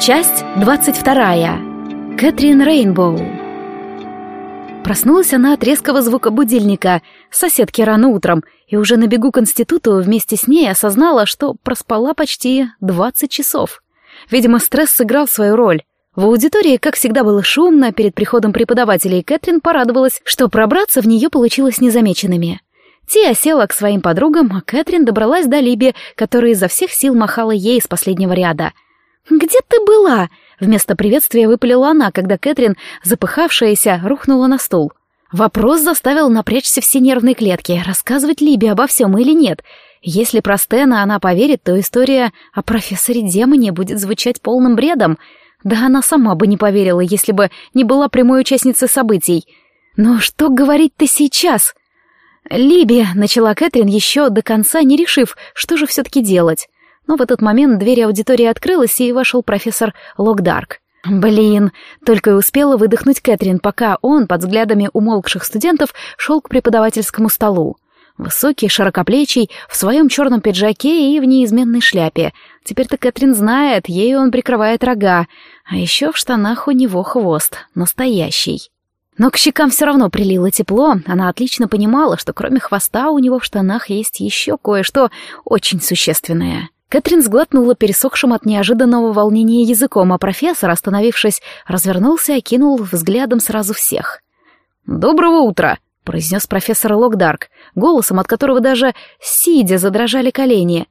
Часть 22. Кэтрин Рейнбоу. Проснулась она от резкого звука будильника, соседки рано утром, и уже на бегу к институту вместе с ней осознала, что проспала почти 20 часов. Видимо, стресс сыграл свою роль. В аудитории, как всегда, было шумно, перед приходом преподавателей Кэтрин порадовалась, что пробраться в нее получилось незамеченными. Тия села к своим подругам, а Кэтрин добралась до Либи, которая изо всех сил махала ей из последнего ряда — «Где ты была?» — вместо приветствия выпалила она, когда Кэтрин, запыхавшаяся, рухнула на стул. Вопрос заставил напрячься все нервные клетки, рассказывать Либи обо всем или нет. Если про Стена она поверит, то история о профессоре Демоне будет звучать полным бредом. Да она сама бы не поверила, если бы не была прямой участницей событий. Но что говорить-то сейчас? Либи, начала Кэтрин еще до конца, не решив, что же все-таки делать. Но в этот момент дверь аудитории открылась, и вошел профессор Локдарк. Блин, только и успела выдохнуть Кэтрин, пока он, под взглядами умолкших студентов, шел к преподавательскому столу. Высокий, широкоплечий, в своем черном пиджаке и в неизменной шляпе. Теперь-то Кэтрин знает, ею он прикрывает рога. А еще в штанах у него хвост, настоящий. Но к щекам все равно прилило тепло, она отлично понимала, что кроме хвоста у него в штанах есть еще кое-что очень существенное. Кэтрин сглотнула пересохшим от неожиданного волнения языком, а профессор, остановившись, развернулся и окинул взглядом сразу всех. «Доброго утра!» — произнес профессор Локдарк, голосом от которого даже сидя задрожали колени.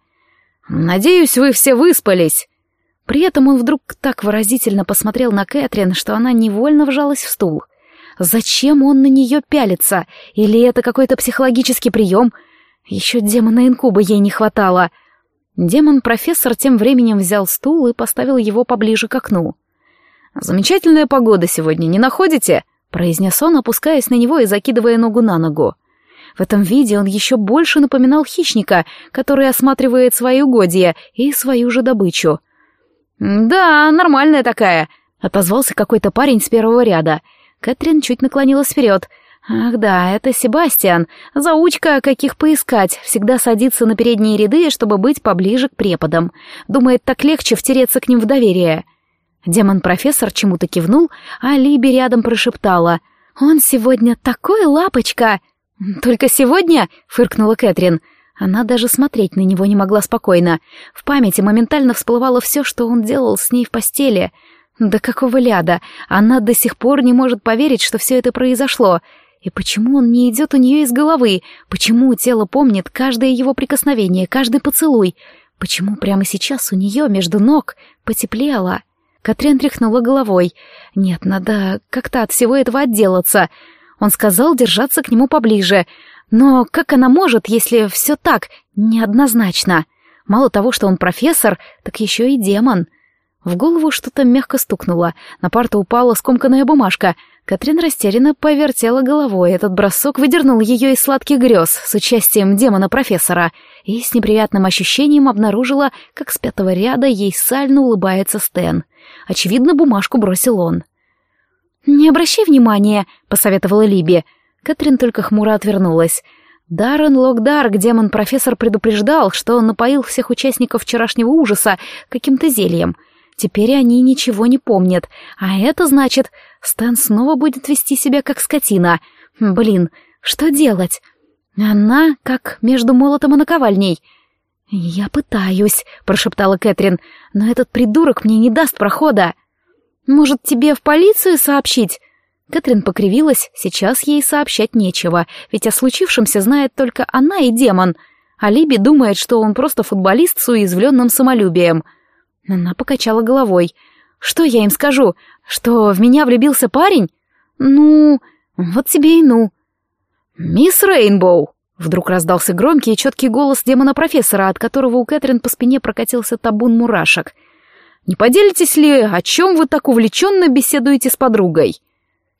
«Надеюсь, вы все выспались!» При этом он вдруг так выразительно посмотрел на Кэтрин, что она невольно вжалась в стул. Зачем он на нее пялится? Или это какой-то психологический прием? Еще демона инкуба ей не хватало. Демон-профессор тем временем взял стул и поставил его поближе к окну. «Замечательная погода сегодня, не находите?» — произнес он, опускаясь на него и закидывая ногу на ногу. В этом виде он еще больше напоминал хищника, который осматривает свои угодья и свою же добычу. «Да, нормальная такая», — отозвался какой-то парень с первого ряда. Кэтрин чуть наклонилась вперед — Ах да, это Себастьян, заучка, каких поискать, всегда садится на передние ряды, чтобы быть поближе к преподам. Думает, так легче втереться к ним в доверие. Демон-профессор чему-то кивнул, а Либи рядом прошептала. «Он сегодня такой лапочка!» «Только сегодня?» — фыркнула Кэтрин. Она даже смотреть на него не могла спокойно. В памяти моментально всплывало все, что он делал с ней в постели. Да какого ляда? Она до сих пор не может поверить, что все это произошло. И почему он не идет у нее из головы? Почему тело помнит каждое его прикосновение, каждый поцелуй? Почему прямо сейчас у нее между ног потеплело? Катрин тряхнула головой. Нет, надо как-то от всего этого отделаться. Он сказал держаться к нему поближе. Но как она может, если все так, неоднозначно? Мало того, что он профессор, так еще и демон. В голову что-то мягко стукнуло. На парту упала скомканная бумажка — Катрин растерянно повертела головой, этот бросок выдернул ее из сладких грез с участием демона-профессора и с неприятным ощущением обнаружила, как с пятого ряда ей сально улыбается Стэн. Очевидно, бумажку бросил он. «Не обращай внимания», — посоветовала Либи. Катрин только хмуро отвернулась. Даррен Локдарк, демон-профессор, предупреждал, что он напоил всех участников вчерашнего ужаса каким-то зельем — Теперь они ничего не помнят, а это значит, Стэн снова будет вести себя как скотина. Блин, что делать? Она как между молотом и наковальней. «Я пытаюсь», — прошептала Кэтрин, — «но этот придурок мне не даст прохода». «Может, тебе в полицию сообщить?» Кэтрин покривилась, сейчас ей сообщать нечего, ведь о случившемся знает только она и демон. А думает, что он просто футболист с уязвленным самолюбием — она покачала головой. «Что я им скажу? Что в меня влюбился парень? Ну, вот тебе и ну». «Мисс Рейнбоу!» Вдруг раздался громкий и четкий голос демона-профессора, от которого у Кэтрин по спине прокатился табун мурашек. «Не поделитесь ли, о чем вы так увлеченно беседуете с подругой?»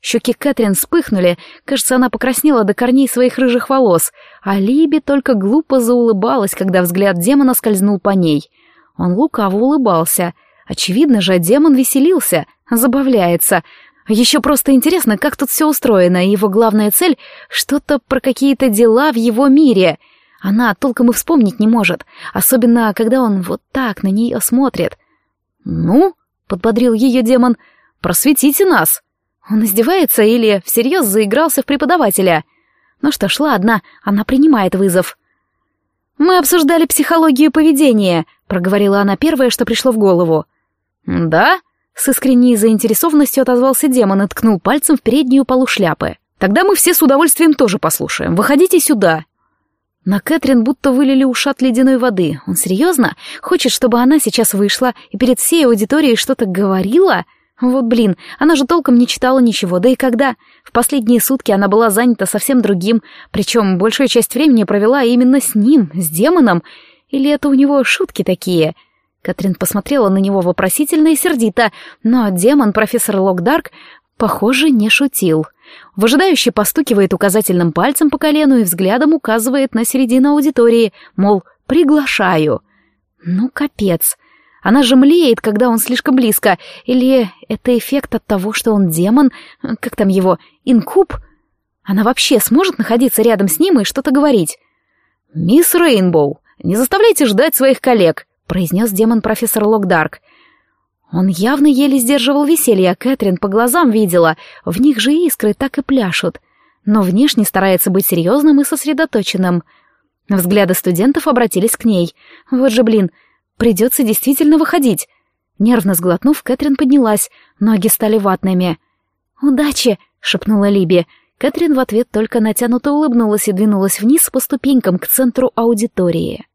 Щеки Кэтрин вспыхнули, кажется, она покраснела до корней своих рыжих волос, а Либи только глупо заулыбалась, когда взгляд демона скользнул по ней — он лукаво улыбался. Очевидно же, демон веселился, забавляется. Еще просто интересно, как тут все устроено, и его главная цель — что-то про какие-то дела в его мире. Она толком и вспомнить не может, особенно когда он вот так на нее смотрит. «Ну?» — подбодрил ее демон. «Просветите нас!» Он издевается или всерьез заигрался в преподавателя? Ну что ж, ладно, она принимает вызов. «Мы обсуждали психологию поведения», — проговорила она первое, что пришло в голову. «Да?» — с искренней заинтересованностью отозвался демон и ткнул пальцем в переднюю полу шляпы. «Тогда мы все с удовольствием тоже послушаем. Выходите сюда». На Кэтрин будто вылили ушат ледяной воды. Он серьезно? Хочет, чтобы она сейчас вышла и перед всей аудиторией что-то говорила? Вот блин, она же толком не читала ничего, да и когда? В последние сутки она была занята совсем другим, причем большую часть времени провела именно с ним, с демоном. Или это у него шутки такие? Катрин посмотрела на него вопросительно и сердито, но демон, профессор Локдарк, похоже, не шутил. Выжидающе постукивает указательным пальцем по колену и взглядом указывает на середину аудитории, мол, приглашаю. Ну, капец. Она же млеет, когда он слишком близко. Или это эффект от того, что он демон, как там его, инкуб? Она вообще сможет находиться рядом с ним и что-то говорить? «Мисс Рейнбоу, не заставляйте ждать своих коллег», — произнес демон-профессор Локдарк. Он явно еле сдерживал веселье, а Кэтрин по глазам видела, в них же искры так и пляшут. Но внешне старается быть серьезным и сосредоточенным. Взгляды студентов обратились к ней. Вот же, блин, Придется действительно выходить. Нервно сглотнув, Кэтрин поднялась, ноги стали ватными. «Удачи!» — шепнула Либи. Кэтрин в ответ только натянуто улыбнулась и двинулась вниз по ступенькам к центру аудитории.